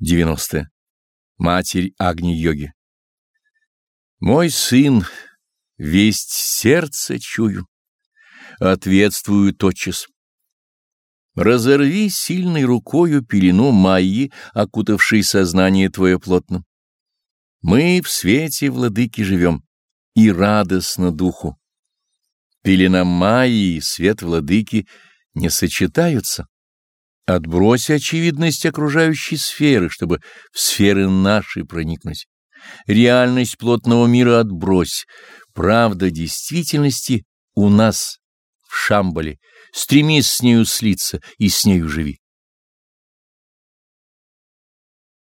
90. Матерь Агни-йоги. Мой сын, весть сердца чую, ответствую тотчас. Разорви сильной рукою пелену Майи, окутавшей сознание твое плотно. Мы в свете владыки живем, и радостно духу. Пелена Майи и свет владыки не сочетаются. Отбрось очевидность окружающей сферы, чтобы в сферы наши проникнуть. Реальность плотного мира отбрось. Правда действительности у нас, в Шамбале. Стремись с нею слиться и с нею живи.